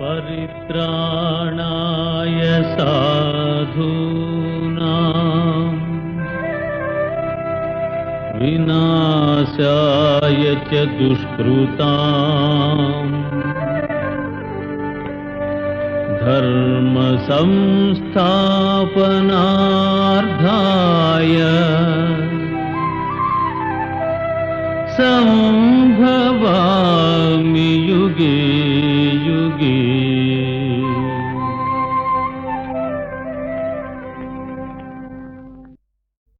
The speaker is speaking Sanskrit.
परित्राणाय साधूनाम् विनाशाय च दुष्कृताम्। धर्मसंस्थापनार्धाय सम्भवा